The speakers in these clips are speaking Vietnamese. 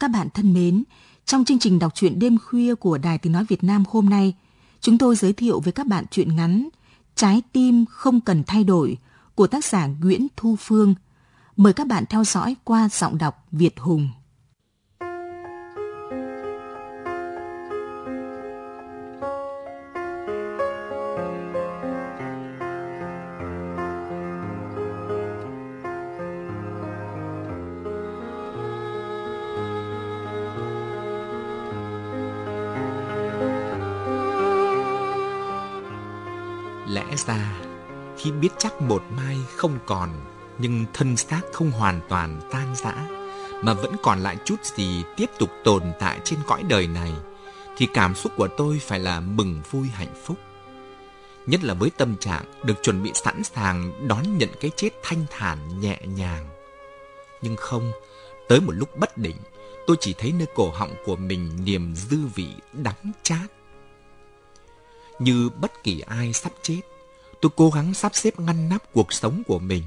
Các bạn thân mến, trong chương trình đọc truyện đêm khuya của Đài Tiếng Nói Việt Nam hôm nay, chúng tôi giới thiệu với các bạn truyện ngắn Trái tim không cần thay đổi của tác giả Nguyễn Thu Phương. Mời các bạn theo dõi qua giọng đọc Việt Hùng. Biết chắc một mai không còn, nhưng thân xác không hoàn toàn tan rã, mà vẫn còn lại chút gì tiếp tục tồn tại trên cõi đời này, thì cảm xúc của tôi phải là mừng vui hạnh phúc. Nhất là với tâm trạng được chuẩn bị sẵn sàng đón nhận cái chết thanh thản nhẹ nhàng. Nhưng không, tới một lúc bất định, tôi chỉ thấy nơi cổ họng của mình niềm dư vị đắng chát như bất kỳ ai sắp chết, tôi cố gắng sắp xếp ngăn nắp cuộc sống của mình.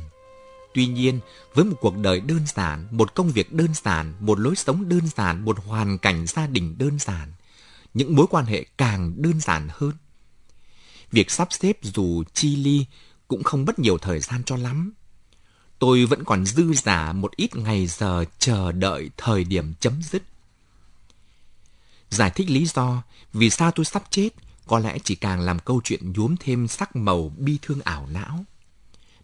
Tuy nhiên, với một cuộc đời đơn giản, một công việc đơn giản, một lối sống đơn giản, một hoàn cảnh gia đình đơn giản, những mối quan hệ càng đơn giản hơn. Việc sắp xếp dù chi ly cũng không mất nhiều thời gian cho lắm. Tôi vẫn còn dư giả một ít ngày giờ chờ đợi thời điểm chấm dứt. Giải thích lý do vì sao tôi sắp chết có lẽ chỉ càng làm câu chuyện nhuốm thêm sắc màu bi thương ảo não.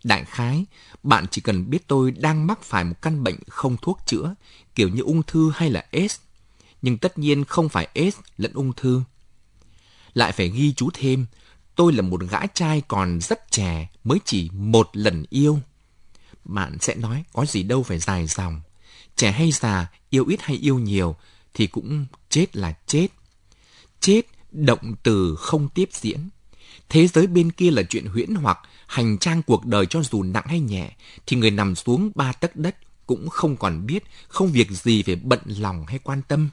Đại khái, bạn chỉ cần biết tôi đang mắc phải một căn bệnh không thuốc chữa, kiểu như ung thư hay là AIDS. Nhưng tất nhiên không phải AIDS lẫn ung thư. Lại phải ghi chú thêm, tôi là một gã trai còn rất trẻ, mới chỉ một lần yêu. Bạn sẽ nói, có gì đâu phải dài dòng. Trẻ hay già, yêu ít hay yêu nhiều, thì cũng chết là chết. Chết động từ không tiếp diễn. Thế giới bên kia là chuyện huyễn hoặc, hành trang cuộc đời cho dù nặng hay nhẹ, thì người nằm xuống ba tấc đất cũng không còn biết, không việc gì phải bận lòng hay quan tâm.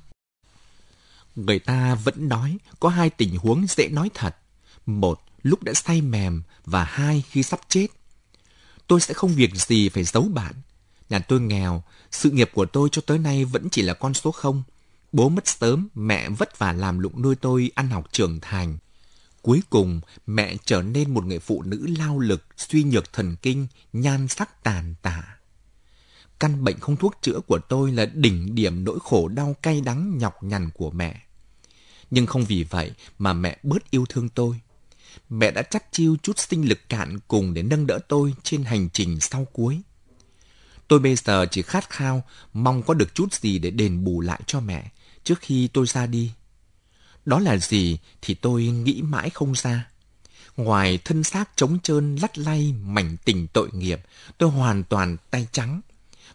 Người ta vẫn nói có hai tình huống dễ nói thật. Một, lúc đã say mềm và hai, khi sắp chết. Tôi sẽ không việc gì phải giấu bạn. Nhà tôi nghèo, sự nghiệp của tôi cho tới nay vẫn chỉ là con số không. Bố mất sớm, mẹ vất vả làm lụng nuôi tôi ăn học trưởng thành. Cuối cùng, mẹ trở nên một người phụ nữ lao lực, suy nhược thần kinh, nhan sắc tàn tạ. Căn bệnh không thuốc chữa của tôi là đỉnh điểm nỗi khổ đau cay đắng nhọc nhằn của mẹ. Nhưng không vì vậy mà mẹ bớt yêu thương tôi. Mẹ đã chắc chiêu chút sinh lực cạn cùng để nâng đỡ tôi trên hành trình sau cuối. Tôi bây giờ chỉ khát khao, mong có được chút gì để đền bù lại cho mẹ, trước khi tôi ra đi. Đó là gì thì tôi nghĩ mãi không ra. Ngoài thân xác trống trơn lắt lay mảnh tình tội nghiệp, tôi hoàn toàn tay trắng.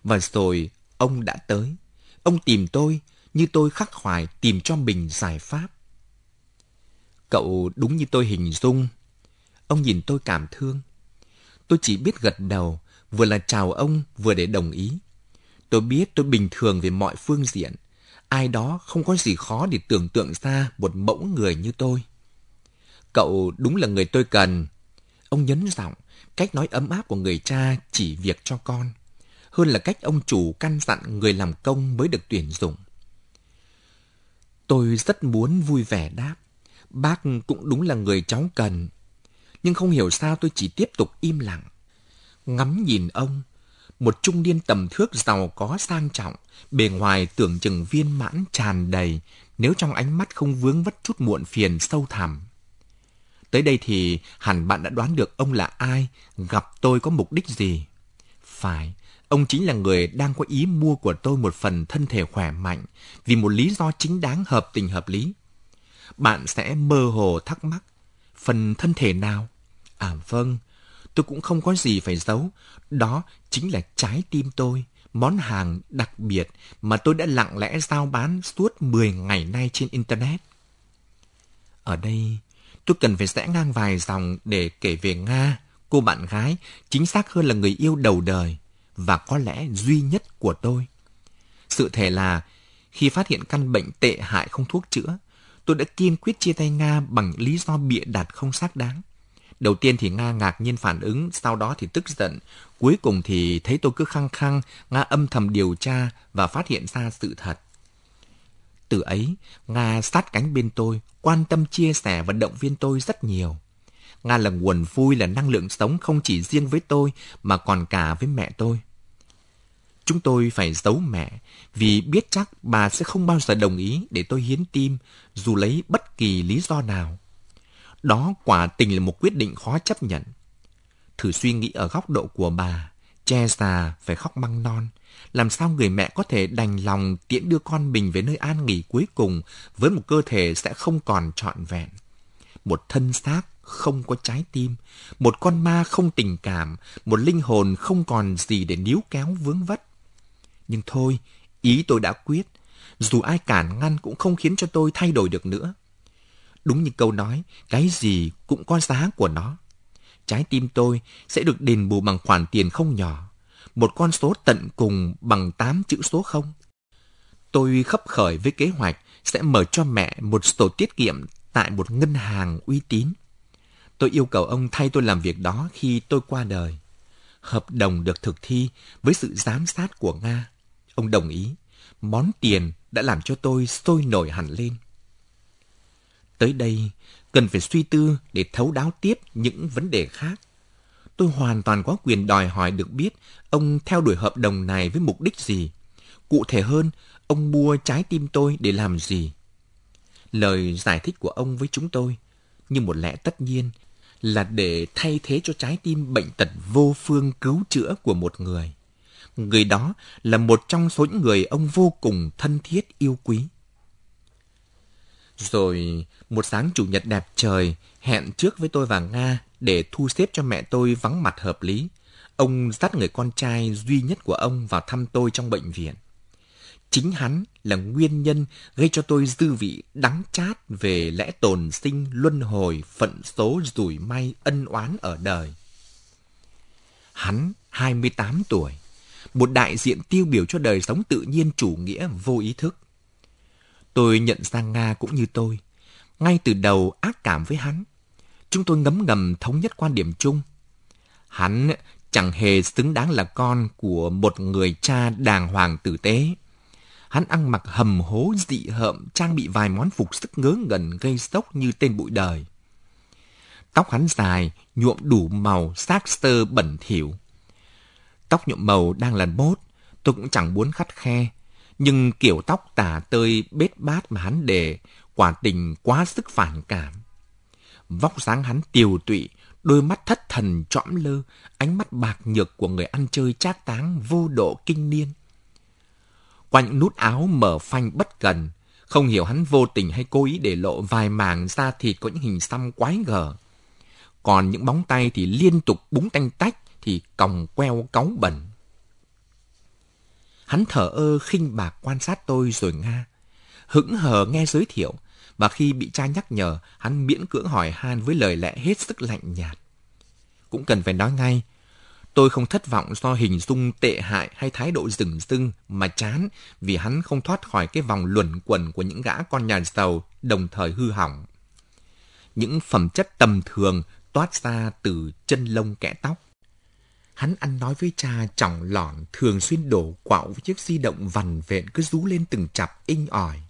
Và rồi ông đã tới. Ông tìm tôi như tôi khắc khoải tìm cho mình giải pháp. Cậu đúng như tôi hình dung. Ông nhìn tôi cảm thương. Tôi chỉ biết gật đầu, vừa là chào ông, vừa để đồng ý. Tôi biết tôi bình thường về mọi phương diện, ai đó không có gì khó để tưởng tượng ra một mẫu người như tôi. Cậu đúng là người tôi cần. Ông nhấn giọng, cách nói ấm áp của người cha chỉ việc cho con, hơn là cách ông chủ căn dặn người làm công mới được tuyển dụng. Tôi rất muốn vui vẻ đáp, bác cũng đúng là người cháu cần. Nhưng không hiểu sao tôi chỉ tiếp tục im lặng. Ngắm nhìn ông, một trung niên tầm thước giàu có sang trọng, bề ngoài tưởng chừng viên mãn tràn đầy, nếu trong ánh mắt không vướng vất chút muộn phiền sâu thẳm. Tới đây thì hẳn bạn đã đoán được ông là ai, gặp tôi có mục đích gì. Phải, ông chính là người đang có ý mua của tôi một phần thân thể khỏe mạnh, vì một lý do chính đáng hợp tình hợp lý. Bạn sẽ mơ hồ thắc mắc, phần thân thể nào? À vâng, tôi cũng không có gì phải giấu. Đó chính là trái tim tôi, món hàng đặc biệt mà tôi đã lặng lẽ giao bán suốt 10 ngày nay trên Internet. Ở đây, tôi cần phải rẽ ngang vài dòng để kể về Nga, cô bạn gái, chính xác hơn là người yêu đầu đời, và có lẽ duy nhất của tôi. Sự thể là, khi phát hiện căn bệnh tệ hại không thuốc chữa, tôi đã kiên quyết chia tay Nga bằng lý do bịa đặt không xác đáng. Đầu tiên thì Nga ngạc nhiên phản ứng, sau đó thì tức giận. Cuối cùng thì thấy tôi cứ khăng khăng, Nga âm thầm điều tra và phát hiện ra sự thật. Từ ấy, Nga sát cánh bên tôi, quan tâm chia sẻ và động viên tôi rất nhiều. Nga là nguồn vui, là năng lượng sống không chỉ riêng với tôi mà còn cả với mẹ tôi. Chúng tôi phải giấu mẹ vì biết chắc bà sẽ không bao giờ đồng ý để tôi hiến tim dù lấy bất kỳ lý do nào. Đó quả tình là một quyết định khó chấp nhận. Thử suy nghĩ ở góc độ của bà, che già phải khóc măng non. Làm sao người mẹ có thể đành lòng tiễn đưa con mình về nơi an nghỉ cuối cùng với một cơ thể sẽ không còn trọn vẹn. Một thân xác không có trái tim, một con ma không tình cảm, một linh hồn không còn gì để níu kéo vướng vất. Nhưng thôi, ý tôi đã quyết, dù ai cản ngăn cũng không khiến cho tôi thay đổi được nữa. Đúng như câu nói, cái gì cũng có giá của nó. Trái tim tôi sẽ được đền bù bằng khoản tiền không nhỏ, một con số tận cùng bằng 8 chữ số không. Tôi khấp khởi với kế hoạch sẽ mở cho mẹ một sổ tiết kiệm tại một ngân hàng uy tín. Tôi yêu cầu ông thay tôi làm việc đó khi tôi qua đời. Hợp đồng được thực thi với sự giám sát của Nga. Ông đồng ý. Món tiền đã làm cho tôi sôi nổi hẳn lên. Tới đây, cần phải suy tư để thấu đáo tiếp những vấn đề khác. Tôi hoàn toàn có quyền đòi hỏi được biết ông theo đuổi hợp đồng này với mục đích gì. Cụ thể hơn, ông mua trái tim tôi để làm gì. Lời giải thích của ông với chúng tôi, như một lẽ tất nhiên, là để thay thế cho trái tim bệnh tật vô phương cứu chữa của một người. Người đó là một trong số những người ông vô cùng thân thiết yêu quý. Rồi một sáng chủ nhật đẹp trời hẹn trước với tôi và Nga để thu xếp cho mẹ tôi vắng mặt hợp lý. Ông dắt người con trai duy nhất của ông vào thăm tôi trong bệnh viện. Chính hắn là nguyên nhân gây cho tôi dư vị đắng chát về lẽ tồn sinh, luân hồi, phận số, rủi may, ân oán ở đời. Hắn 28 tuổi, một đại diện tiêu biểu cho đời sống tự nhiên chủ nghĩa vô ý thức. Tôi nhận ra Nga cũng như tôi, ngay từ đầu ác cảm với hắn. Chúng tôi ngấm ngầm thống nhất quan điểm chung. Hắn chẳng hề xứng đáng là con của một người cha đàng hoàng tử tế. Hắn ăn mặc hầm hố dị hợm, trang bị vài món phục sức ngớ ngẩn gây sốc như tên bụi đời. Tóc hắn dài, nhuộm đủ màu, xác sơ bẩn thỉu. Tóc nhuộm màu đang là mốt, tôi cũng chẳng muốn khắt khe. Nhưng kiểu tóc tả tơi bết bát mà hắn để, quả tình quá sức phản cảm. Vóc dáng hắn tiều tụy, đôi mắt thất thần trõm lơ, ánh mắt bạc nhược của người ăn chơi trác táng vô độ kinh niên. Qua những nút áo mở phanh bất cần, không hiểu hắn vô tình hay cố ý để lộ vài mảng da thịt có những hình xăm quái gở. Còn những bóng tay thì liên tục búng tanh tách thì còng queo cáu bẩn. Hắn thở ơ khinh bạc quan sát tôi rồi nga. Hững hờ nghe giới thiệu, và khi bị cha nhắc nhở, hắn miễn cưỡng hỏi han với lời lẽ hết sức lạnh nhạt. Cũng cần phải nói ngay, tôi không thất vọng do hình dung tệ hại hay thái độ rừng rưng mà chán vì hắn không thoát khỏi cái vòng luẩn quẩn của những gã con nhà giàu đồng thời hư hỏng. Những phẩm chất tầm thường toát ra từ chân lông kẽ tóc. Hắn ăn nói với cha trọng lỏn thường xuyên đổ quạo với chiếc di động vằn vện cứ rú lên từng chặp inh ỏi.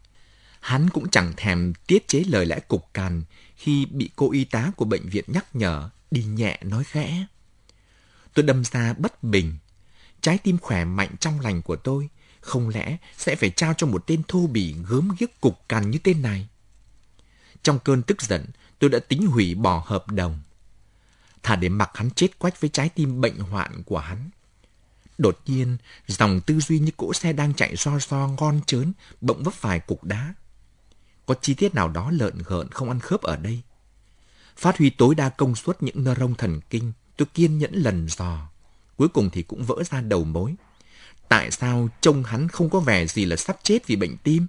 Hắn cũng chẳng thèm tiết chế lời lẽ cục cằn khi bị cô y tá của bệnh viện nhắc nhở đi nhẹ nói khẽ. Tôi đâm ra bất bình. Trái tim khỏe mạnh trong lành của tôi không lẽ sẽ phải trao cho một tên thô bỉ gớm ghiếc cục cằn như tên này? Trong cơn tức giận, tôi đã tính hủy bỏ hợp đồng. Thà để mặc hắn chết quách với trái tim bệnh hoạn của hắn. Đột nhiên, dòng tư duy như cỗ xe đang chạy so so ngon trớn, bỗng vấp phải cục đá. Có chi tiết nào đó lợn gợn không ăn khớp ở đây. Phát huy tối đa công suất những nơ rông thần kinh, tôi kiên nhẫn lần dò. Cuối cùng thì cũng vỡ ra đầu mối. Tại sao trông hắn không có vẻ gì là sắp chết vì bệnh tim?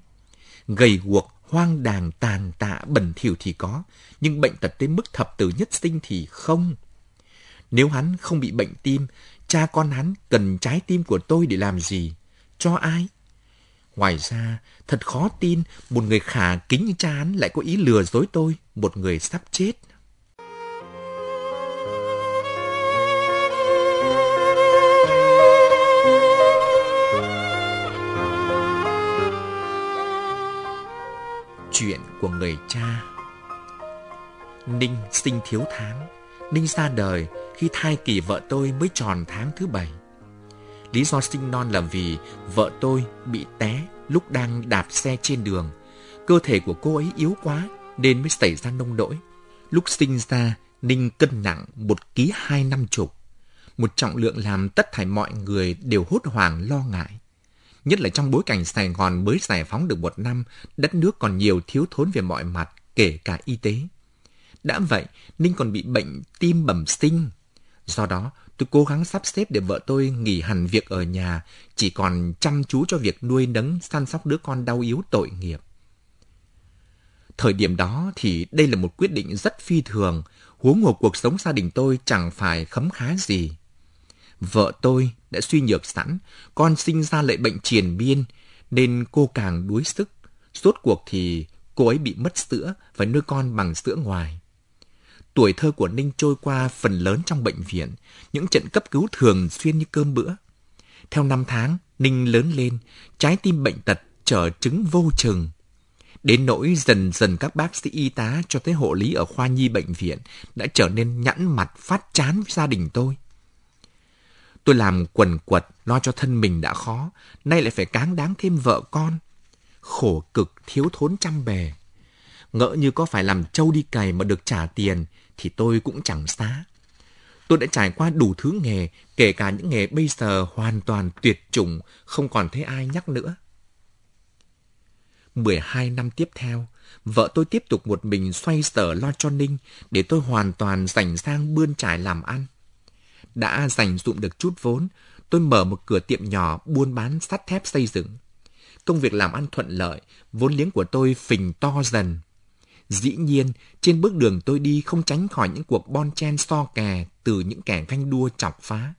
Gầy guộc, hoang đàng, tàn tạ, bẩn thỉu thì có, nhưng bệnh tật tới mức thập tử nhất sinh thì không. Nếu hắn không bị bệnh tim, cha con hắn cần trái tim của tôi để làm gì? Cho ai? Ngoài ra, thật khó tin một người khả kính như cha hắn lại có ý lừa dối tôi, một người sắp chết. Người cha Ninh sinh thiếu tháng Ninh ra đời khi thai kỳ vợ tôi mới tròn tháng thứ bảy Lý do sinh non là vì vợ tôi bị té lúc đang đạp xe trên đường. Cơ thể của cô ấy yếu quá nên mới xảy ra nông nỗi. Lúc sinh ra, Ninh cân nặng một ký hai năm chục. Một trọng lượng làm tất thảy mọi người đều hốt hoảng lo ngại. Nhất là trong bối cảnh Sài Gòn mới giải phóng được một năm, đất nước còn nhiều thiếu thốn về mọi mặt, kể cả y tế. Đã vậy, Ninh còn bị bệnh tim bẩm sinh. Do đó, tôi cố gắng sắp xếp để vợ tôi nghỉ hẳn việc ở nhà, chỉ còn chăm chú cho việc nuôi nấng săn sóc đứa con đau yếu tội nghiệp. Thời điểm đó thì đây là một quyết định rất phi thường, huống hồ cuộc sống gia đình tôi chẳng phải khấm khá gì. Vợ tôi đã suy nhược sẵn, con sinh ra lại bệnh triền biên, nên cô càng đuối sức. Suốt cuộc thì cô ấy bị mất sữa, và nuôi con bằng sữa ngoài. Tuổi thơ của Ninh trôi qua phần lớn trong bệnh viện, những trận cấp cứu thường xuyên như cơm bữa. Theo năm tháng, Ninh lớn lên, trái tim bệnh tật trở chứng vô chừng. Đến nỗi dần dần các bác sĩ y tá cho tới hộ lý ở khoa nhi bệnh viện đã trở nên nhẵn mặt phát chán với gia đình tôi. Tôi làm quần quật lo cho thân mình đã khó, nay lại phải cáng đáng thêm vợ con. Khổ cực thiếu thốn trăm bề. Ngỡ như có phải làm trâu đi cày mà được trả tiền thì tôi cũng chẳng xá. Tôi đã trải qua đủ thứ nghề, kể cả những nghề bây giờ hoàn toàn tuyệt chủng, không còn thấy ai nhắc nữa. 12 năm tiếp theo, vợ tôi tiếp tục một mình xoay sở lo cho Ninh để tôi hoàn toàn rảnh sang bươn trải làm ăn. Đã dành dụm được chút vốn, tôi mở một cửa tiệm nhỏ buôn bán sắt thép xây dựng. Công việc làm ăn thuận lợi, vốn liếng của tôi phình to dần. Dĩ nhiên, trên bước đường tôi đi không tránh khỏi những cuộc bon chen so kè từ những kẻ ganh đua chọc phá.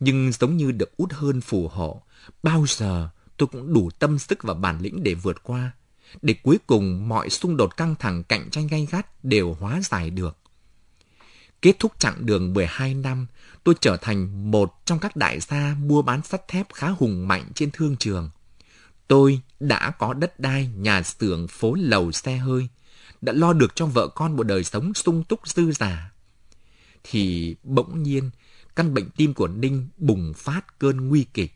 Nhưng giống như được út hơn phù hộ, bao giờ tôi cũng đủ tâm sức và bản lĩnh để vượt qua, để cuối cùng mọi xung đột căng thẳng cạnh tranh gay gắt đều hóa giải được. Kết thúc chặng đường 12 năm, tôi trở thành một trong các đại gia mua bán sắt thép khá hùng mạnh trên thương trường. Tôi đã có đất đai, nhà xưởng, phố lầu, xe hơi, đã lo được cho vợ con một đời sống sung túc dư giả. Thì bỗng nhiên, căn bệnh tim của Ninh bùng phát cơn nguy kịch.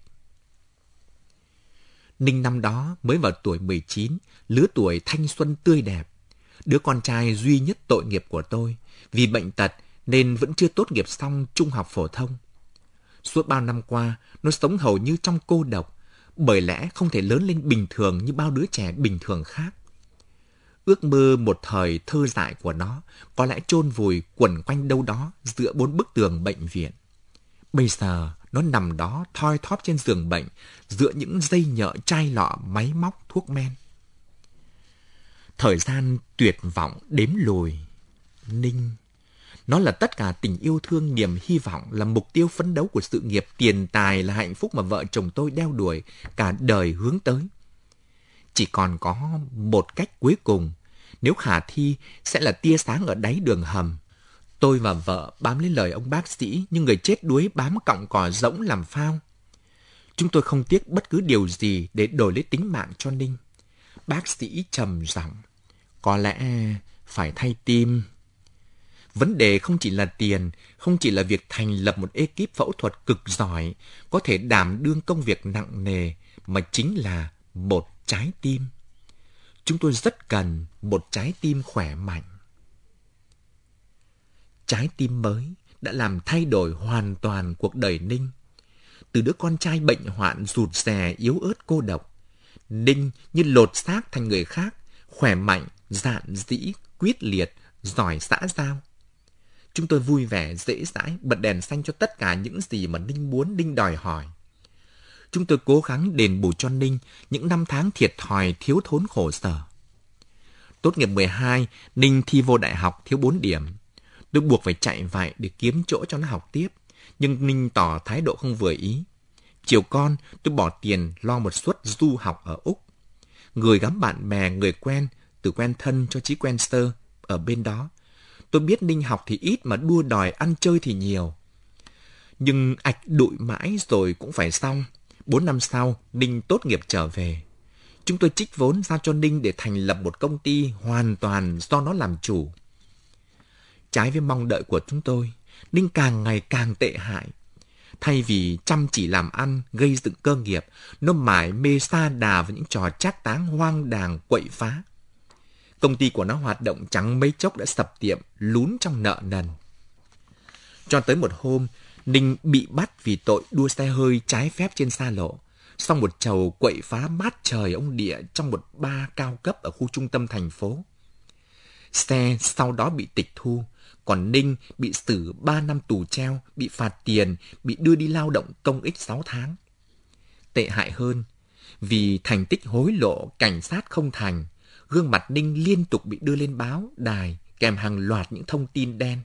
Ninh năm đó mới vào tuổi 19, lứa tuổi thanh xuân tươi đẹp. Đứa con trai duy nhất tội nghiệp của tôi, vì bệnh tật nên vẫn chưa tốt nghiệp xong trung học phổ thông. Suốt bao năm qua, nó sống hầu như trong cô độc, bởi lẽ không thể lớn lên bình thường như bao đứa trẻ bình thường khác. Ước mơ một thời thơ dại của nó có lẽ chôn vùi quẩn quanh đâu đó giữa bốn bức tường bệnh viện. Bây giờ, nó nằm đó thoi thóp trên giường bệnh, giữa những dây nhợ chai lọ máy móc thuốc men. Thời gian tuyệt vọng đếm lùi. Ninh. Nó là tất cả tình yêu thương, niềm hy vọng, là mục tiêu phấn đấu của sự nghiệp tiền tài, là hạnh phúc mà vợ chồng tôi đeo đuổi, cả đời hướng tới. Chỉ còn có một cách cuối cùng, nếu khả thi sẽ là tia sáng ở đáy đường hầm, Tôi và vợ bám lấy lời ông bác sĩ như người chết đuối bám cọng cỏ rỗng làm phao. Chúng tôi không tiếc bất cứ điều gì để đổi lấy tính mạng cho Ninh. Bác sĩ trầm giọng, có lẽ phải thay tim. Vấn đề không chỉ là tiền, không chỉ là việc thành lập một ekip phẫu thuật cực giỏi, có thể đảm đương công việc nặng nề, mà chính là một trái tim. Chúng tôi rất cần một trái tim khỏe mạnh trái tim mới đã làm thay đổi hoàn toàn cuộc đời Ninh. Từ đứa con trai bệnh hoạn rụt rè yếu ớt cô độc, Ninh như lột xác thành người khác, khỏe mạnh, dạn dĩ, quyết liệt, giỏi xã giao. Chúng tôi vui vẻ, dễ dãi, bật đèn xanh cho tất cả những gì mà Ninh muốn, Ninh đòi hỏi. Chúng tôi cố gắng đền bù cho Ninh những năm tháng thiệt thòi thiếu thốn khổ sở. Tốt nghiệp 12, Ninh thi vô đại học thiếu 4 điểm. Tôi buộc phải chạy vậy để kiếm chỗ cho nó học tiếp. Nhưng Ninh tỏ thái độ không vừa ý. Chiều con, tôi bỏ tiền lo một suất du học ở Úc. Người gắm bạn bè, người quen, từ quen thân cho chí quen sơ, ở bên đó. Tôi biết Ninh học thì ít mà đua đòi ăn chơi thì nhiều. Nhưng ạch đụi mãi rồi cũng phải xong. Bốn năm sau, Ninh tốt nghiệp trở về. Chúng tôi trích vốn giao cho Ninh để thành lập một công ty hoàn toàn do nó làm chủ. Trái với mong đợi của chúng tôi, Ninh càng ngày càng tệ hại. Thay vì chăm chỉ làm ăn, gây dựng cơ nghiệp, nó mải mê xa đà vào những trò trác táng hoang đàng quậy phá. Công ty của nó hoạt động chẳng mấy chốc đã sập tiệm, lún trong nợ nần. Cho tới một hôm, Ninh bị bắt vì tội đua xe hơi trái phép trên xa lộ. Sau một chầu quậy phá mát trời ông địa trong một ba cao cấp ở khu trung tâm thành phố. Xe sau đó bị tịch thu, còn Ninh bị xử 3 năm tù treo, bị phạt tiền, bị đưa đi lao động công ích 6 tháng. Tệ hại hơn, vì thành tích hối lộ cảnh sát không thành, gương mặt Ninh liên tục bị đưa lên báo, đài, kèm hàng loạt những thông tin đen.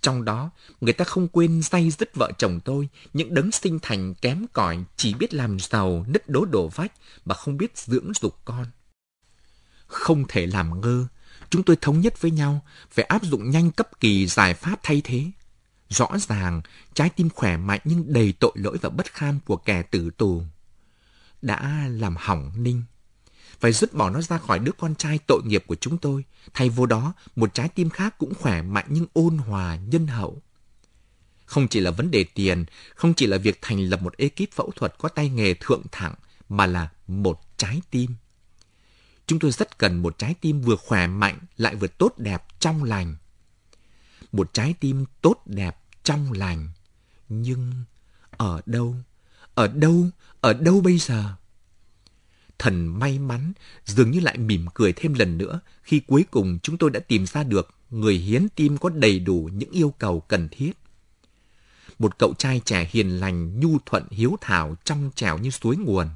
Trong đó, người ta không quên say dứt vợ chồng tôi, những đấng sinh thành kém cỏi chỉ biết làm giàu, nứt đố đổ vách mà không biết dưỡng dục con. Không thể làm ngơ, chúng tôi thống nhất với nhau phải áp dụng nhanh cấp kỳ giải pháp thay thế. Rõ ràng, trái tim khỏe mạnh nhưng đầy tội lỗi và bất kham của kẻ tử tù đã làm hỏng Ninh phải dứt bỏ nó ra khỏi đứa con trai tội nghiệp của chúng tôi. Thay vô đó, một trái tim khác cũng khỏe mạnh nhưng ôn hòa, nhân hậu. Không chỉ là vấn đề tiền, không chỉ là việc thành lập một ekip phẫu thuật có tay nghề thượng thẳng, mà là một trái tim. Chúng tôi rất cần một trái tim vừa khỏe mạnh lại vừa tốt đẹp trong lành. Một trái tim tốt đẹp trong lành. Nhưng ở đâu? Ở đâu? Ở đâu bây giờ? Thần may mắn dường như lại mỉm cười thêm lần nữa khi cuối cùng chúng tôi đã tìm ra được người hiến tim có đầy đủ những yêu cầu cần thiết. Một cậu trai trẻ hiền lành, nhu thuận, hiếu thảo, trong trẻo như suối nguồn.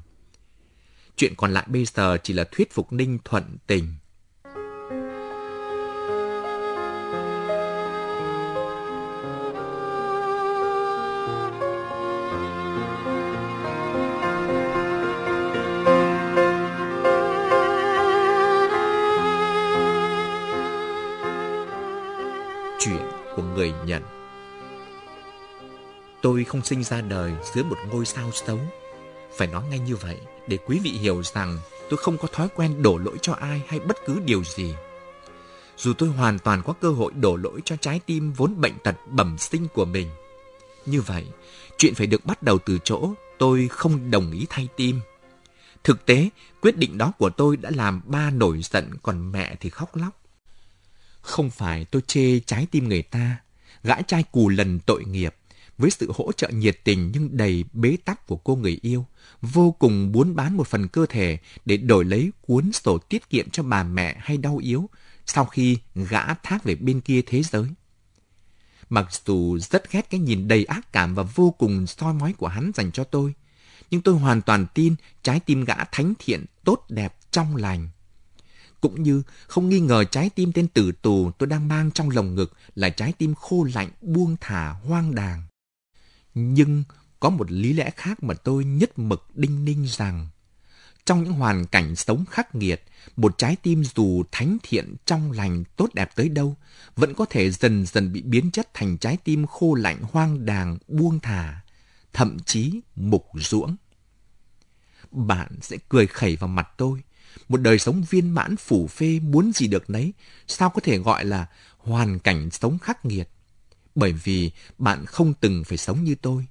Chuyện còn lại bây giờ chỉ là thuyết phục Ninh thuận tình. Tôi không sinh ra đời dưới một ngôi sao xấu. Phải nói ngay như vậy để quý vị hiểu rằng tôi không có thói quen đổ lỗi cho ai hay bất cứ điều gì. Dù tôi hoàn toàn có cơ hội đổ lỗi cho trái tim vốn bệnh tật bẩm sinh của mình. Như vậy, chuyện phải được bắt đầu từ chỗ tôi không đồng ý thay tim. Thực tế, quyết định đó của tôi đã làm ba nổi giận còn mẹ thì khóc lóc. Không phải tôi chê trái tim người ta, gã trai cù lần tội nghiệp, với sự hỗ trợ nhiệt tình nhưng đầy bế tắc của cô người yêu, vô cùng muốn bán một phần cơ thể để đổi lấy cuốn sổ tiết kiệm cho bà mẹ hay đau yếu sau khi gã thác về bên kia thế giới. Mặc dù rất ghét cái nhìn đầy ác cảm và vô cùng soi mói của hắn dành cho tôi, nhưng tôi hoàn toàn tin trái tim gã thánh thiện, tốt đẹp, trong lành. Cũng như không nghi ngờ trái tim tên tử tù tôi đang mang trong lồng ngực là trái tim khô lạnh, buông thả, hoang đàng. Nhưng có một lý lẽ khác mà tôi nhất mực đinh ninh rằng trong những hoàn cảnh sống khắc nghiệt, một trái tim dù thánh thiện trong lành tốt đẹp tới đâu, vẫn có thể dần dần bị biến chất thành trái tim khô lạnh hoang đàng, buông thả, thậm chí mục ruỗng. Bạn sẽ cười khẩy vào mặt tôi. Một đời sống viên mãn phủ phê muốn gì được nấy, sao có thể gọi là hoàn cảnh sống khắc nghiệt? bởi vì bạn không từng phải sống như tôi.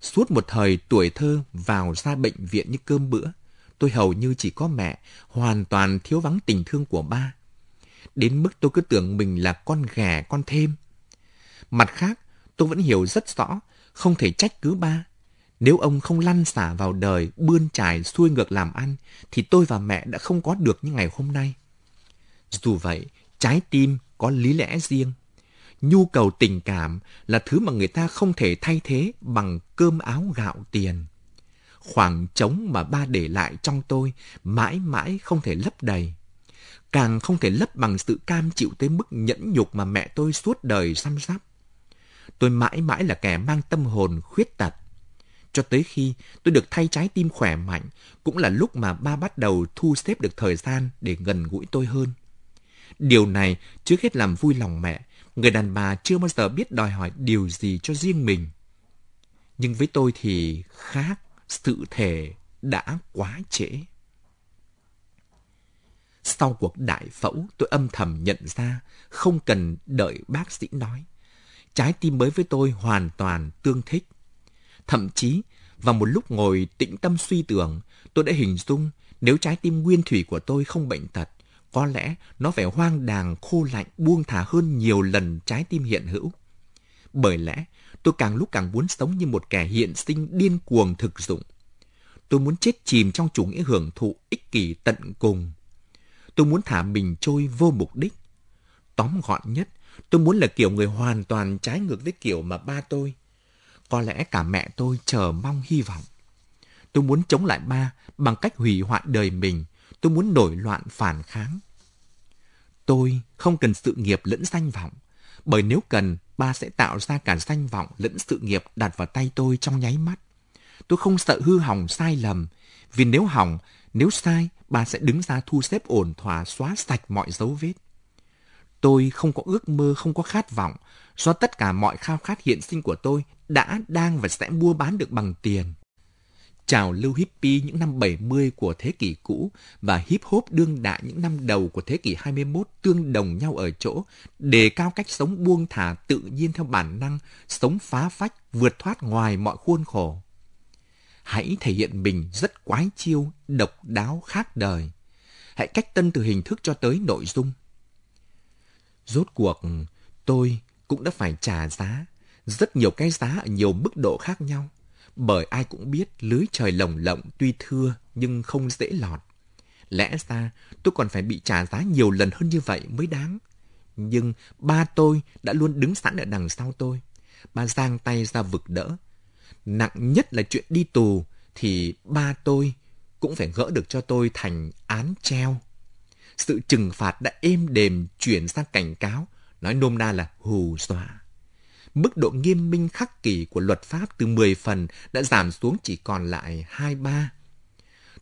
Suốt một thời tuổi thơ vào ra bệnh viện như cơm bữa, tôi hầu như chỉ có mẹ, hoàn toàn thiếu vắng tình thương của ba. Đến mức tôi cứ tưởng mình là con ghẻ, con thêm. Mặt khác, tôi vẫn hiểu rất rõ, không thể trách cứ ba. Nếu ông không lăn xả vào đời, bươn trải, xuôi ngược làm ăn, thì tôi và mẹ đã không có được như ngày hôm nay. Dù vậy, trái tim có lý lẽ riêng nhu cầu tình cảm là thứ mà người ta không thể thay thế bằng cơm áo gạo tiền. Khoảng trống mà ba để lại trong tôi mãi mãi không thể lấp đầy. Càng không thể lấp bằng sự cam chịu tới mức nhẫn nhục mà mẹ tôi suốt đời xăm sắp. Tôi mãi mãi là kẻ mang tâm hồn khuyết tật. Cho tới khi tôi được thay trái tim khỏe mạnh, cũng là lúc mà ba bắt đầu thu xếp được thời gian để gần gũi tôi hơn. Điều này trước hết làm vui lòng mẹ, người đàn bà chưa bao giờ biết đòi hỏi điều gì cho riêng mình. Nhưng với tôi thì khác, sự thể đã quá trễ. Sau cuộc đại phẫu, tôi âm thầm nhận ra không cần đợi bác sĩ nói. Trái tim mới với tôi hoàn toàn tương thích. Thậm chí, vào một lúc ngồi tĩnh tâm suy tưởng, tôi đã hình dung nếu trái tim nguyên thủy của tôi không bệnh tật, có lẽ nó phải hoang đàng, khô lạnh, buông thả hơn nhiều lần trái tim hiện hữu. Bởi lẽ, tôi càng lúc càng muốn sống như một kẻ hiện sinh điên cuồng thực dụng. Tôi muốn chết chìm trong chủ nghĩa hưởng thụ ích kỷ tận cùng. Tôi muốn thả mình trôi vô mục đích. Tóm gọn nhất, tôi muốn là kiểu người hoàn toàn trái ngược với kiểu mà ba tôi. Có lẽ cả mẹ tôi chờ mong hy vọng. Tôi muốn chống lại ba bằng cách hủy hoại đời mình. Tôi muốn nổi loạn phản kháng. Tôi không cần sự nghiệp lẫn danh vọng. Bởi nếu cần, ba sẽ tạo ra cả danh vọng lẫn sự nghiệp đặt vào tay tôi trong nháy mắt. Tôi không sợ hư hỏng sai lầm. Vì nếu hỏng, nếu sai, ba sẽ đứng ra thu xếp ổn thỏa xóa sạch mọi dấu vết. Tôi không có ước mơ, không có khát vọng, do tất cả mọi khao khát hiện sinh của tôi đã, đang và sẽ mua bán được bằng tiền. Trào lưu hippie những năm 70 của thế kỷ cũ và hip hop đương đại những năm đầu của thế kỷ 21 tương đồng nhau ở chỗ đề cao cách sống buông thả tự nhiên theo bản năng, sống phá phách, vượt thoát ngoài mọi khuôn khổ. Hãy thể hiện mình rất quái chiêu, độc đáo khác đời. Hãy cách tân từ hình thức cho tới nội dung. Rốt cuộc, tôi cũng đã phải trả giá, rất nhiều cái giá ở nhiều mức độ khác nhau. Bởi ai cũng biết lưới trời lồng lộng tuy thưa nhưng không dễ lọt. Lẽ ra tôi còn phải bị trả giá nhiều lần hơn như vậy mới đáng. Nhưng ba tôi đã luôn đứng sẵn ở đằng sau tôi. Ba giang tay ra vực đỡ. Nặng nhất là chuyện đi tù thì ba tôi cũng phải gỡ được cho tôi thành án treo. Sự trừng phạt đã êm đềm chuyển sang cảnh cáo, nói nôm na là hù dọa. Mức độ nghiêm minh khắc kỷ của luật pháp từ 10 phần đã giảm xuống chỉ còn lại 2-3.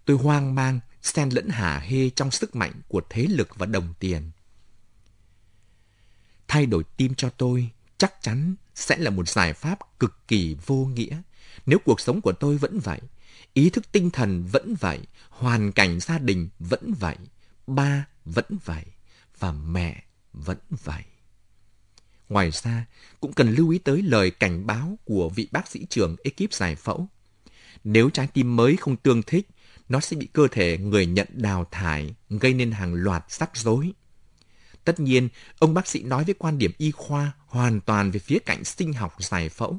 Tôi hoang mang, xen lẫn hả hê trong sức mạnh của thế lực và đồng tiền. Thay đổi tim cho tôi chắc chắn sẽ là một giải pháp cực kỳ vô nghĩa. Nếu cuộc sống của tôi vẫn vậy, ý thức tinh thần vẫn vậy, hoàn cảnh gia đình vẫn vậy, ba vẫn vậy và mẹ vẫn vậy. Ngoài ra, cũng cần lưu ý tới lời cảnh báo của vị bác sĩ trưởng ekip giải phẫu. Nếu trái tim mới không tương thích, nó sẽ bị cơ thể người nhận đào thải, gây nên hàng loạt rắc rối. Tất nhiên, ông bác sĩ nói với quan điểm y khoa hoàn toàn về phía cạnh sinh học giải phẫu.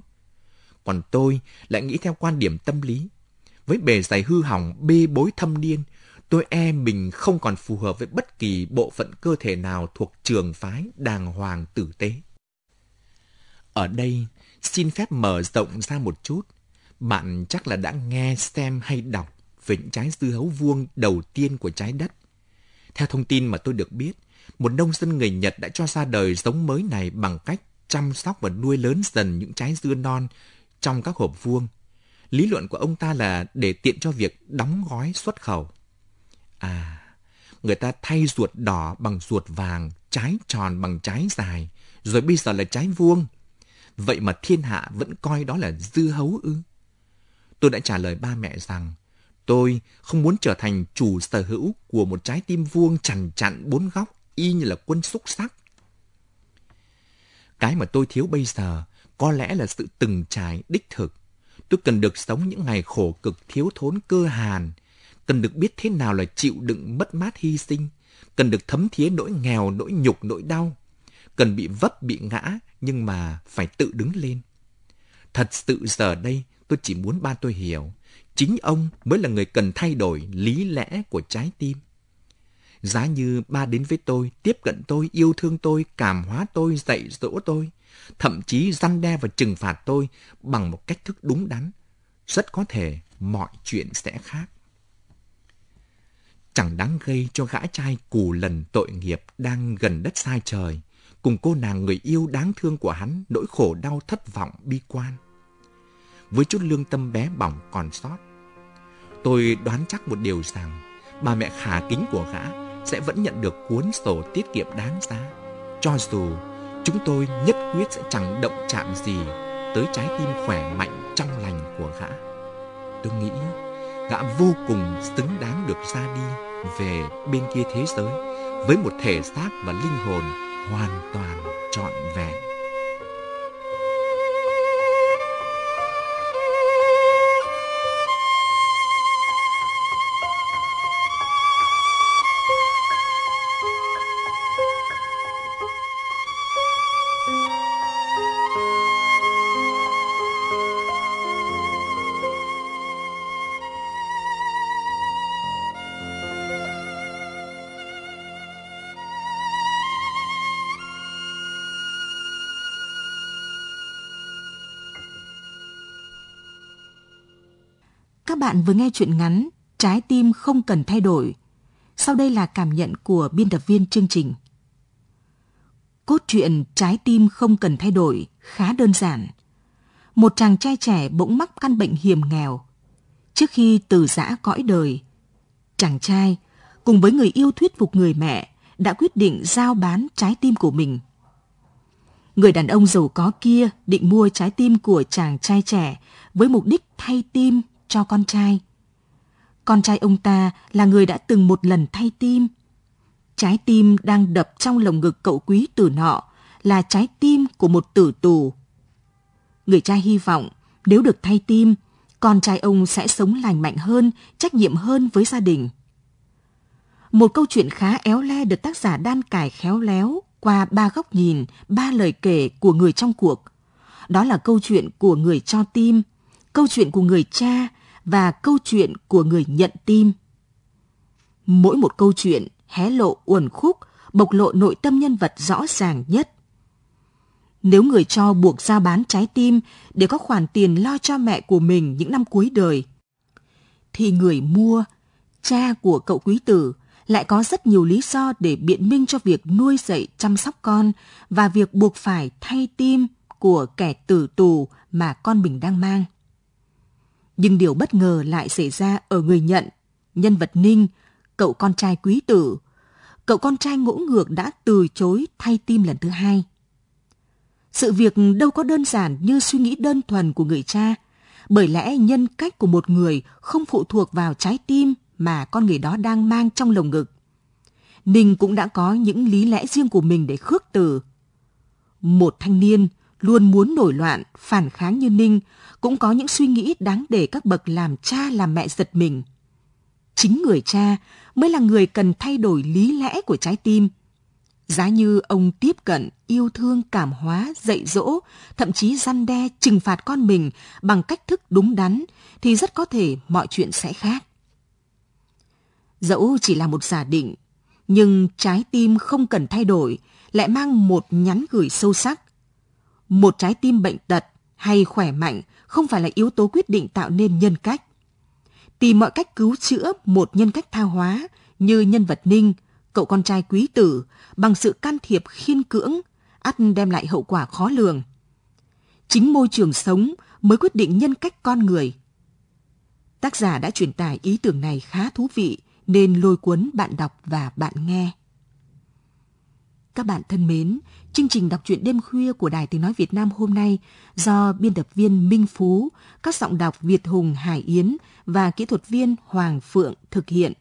Còn tôi lại nghĩ theo quan điểm tâm lý. Với bề dày hư hỏng bê bối thâm niên, tôi e mình không còn phù hợp với bất kỳ bộ phận cơ thể nào thuộc trường phái đàng hoàng tử tế. Ở đây, xin phép mở rộng ra một chút. Bạn chắc là đã nghe, xem hay đọc về những trái dưa hấu vuông đầu tiên của trái đất. Theo thông tin mà tôi được biết, một nông dân người Nhật đã cho ra đời giống mới này bằng cách chăm sóc và nuôi lớn dần những trái dưa non trong các hộp vuông. Lý luận của ông ta là để tiện cho việc đóng gói xuất khẩu. À, người ta thay ruột đỏ bằng ruột vàng, trái tròn bằng trái dài, rồi bây giờ là trái vuông. Vậy mà thiên hạ vẫn coi đó là dư hấu ư? Tôi đã trả lời ba mẹ rằng tôi không muốn trở thành chủ sở hữu của một trái tim vuông chằn chặn bốn góc y như là quân xúc sắc. Cái mà tôi thiếu bây giờ có lẽ là sự từng trải đích thực. Tôi cần được sống những ngày khổ cực thiếu thốn cơ hàn, cần được biết thế nào là chịu đựng mất mát hy sinh, cần được thấm thía nỗi nghèo, nỗi nhục, nỗi đau, cần bị vấp bị ngã nhưng mà phải tự đứng lên. Thật sự giờ đây tôi chỉ muốn ba tôi hiểu, chính ông mới là người cần thay đổi lý lẽ của trái tim. Giá như ba đến với tôi, tiếp cận tôi, yêu thương tôi, cảm hóa tôi, dạy dỗ tôi, thậm chí răn đe và trừng phạt tôi bằng một cách thức đúng đắn, rất có thể mọi chuyện sẽ khác. Chẳng đáng gây cho gã trai cù lần tội nghiệp đang gần đất sai trời, cùng cô nàng người yêu đáng thương của hắn nỗi khổ đau thất vọng bi quan. Với chút lương tâm bé bỏng còn sót, tôi đoán chắc một điều rằng bà mẹ khả kính của gã sẽ vẫn nhận được cuốn sổ tiết kiệm đáng giá, cho dù chúng tôi nhất quyết sẽ chẳng động chạm gì tới trái tim khỏe mạnh trong lành của gã. Tôi nghĩ gã vô cùng xứng đáng được ra đi về bên kia thế giới với một thể xác và linh hồn hoàn toàn trọn vẹn. Các bạn vừa nghe chuyện ngắn Trái tim không cần thay đổi. Sau đây là cảm nhận của biên tập viên chương trình. Cốt truyện Trái tim không cần thay đổi khá đơn giản. Một chàng trai trẻ bỗng mắc căn bệnh hiểm nghèo. Trước khi từ giã cõi đời, chàng trai cùng với người yêu thuyết phục người mẹ đã quyết định giao bán trái tim của mình. Người đàn ông giàu có kia định mua trái tim của chàng trai trẻ với mục đích thay tim cho con trai. Con trai ông ta là người đã từng một lần thay tim. Trái tim đang đập trong lồng ngực cậu quý tử nọ là trái tim của một tử tù. Người cha hy vọng nếu được thay tim, con trai ông sẽ sống lành mạnh hơn, trách nhiệm hơn với gia đình. Một câu chuyện khá éo le được tác giả đan cải khéo léo qua ba góc nhìn, ba lời kể của người trong cuộc. Đó là câu chuyện của người cho tim, câu chuyện của người cha và câu chuyện của người nhận tim. Mỗi một câu chuyện hé lộ uẩn khúc, bộc lộ nội tâm nhân vật rõ ràng nhất. Nếu người cho buộc ra bán trái tim để có khoản tiền lo cho mẹ của mình những năm cuối đời, thì người mua, cha của cậu quý tử, lại có rất nhiều lý do để biện minh cho việc nuôi dạy chăm sóc con và việc buộc phải thay tim của kẻ tử tù mà con mình đang mang. Nhưng điều bất ngờ lại xảy ra ở người nhận, nhân vật Ninh, cậu con trai quý tử. Cậu con trai ngỗ ngược đã từ chối thay tim lần thứ hai. Sự việc đâu có đơn giản như suy nghĩ đơn thuần của người cha, bởi lẽ nhân cách của một người không phụ thuộc vào trái tim mà con người đó đang mang trong lồng ngực. Ninh cũng đã có những lý lẽ riêng của mình để khước từ. Một thanh niên luôn muốn nổi loạn, phản kháng như Ninh, cũng có những suy nghĩ đáng để các bậc làm cha làm mẹ giật mình. Chính người cha mới là người cần thay đổi lý lẽ của trái tim. Giá như ông tiếp cận, yêu thương, cảm hóa, dạy dỗ, thậm chí răn đe, trừng phạt con mình bằng cách thức đúng đắn, thì rất có thể mọi chuyện sẽ khác. Dẫu chỉ là một giả định, nhưng trái tim không cần thay đổi, lại mang một nhắn gửi sâu sắc. Một trái tim bệnh tật hay khỏe mạnh không phải là yếu tố quyết định tạo nên nhân cách. Tìm mọi cách cứu chữa một nhân cách tha hóa như nhân vật Ninh, cậu con trai quý tử, bằng sự can thiệp khiên cưỡng, ắt đem lại hậu quả khó lường. Chính môi trường sống mới quyết định nhân cách con người. Tác giả đã truyền tải ý tưởng này khá thú vị nên lôi cuốn bạn đọc và bạn nghe. Các bạn thân mến, chương trình đọc truyện đêm khuya của Đài Tiếng Nói Việt Nam hôm nay do biên tập viên Minh Phú, các giọng đọc Việt Hùng Hải Yến và kỹ thuật viên Hoàng Phượng thực hiện.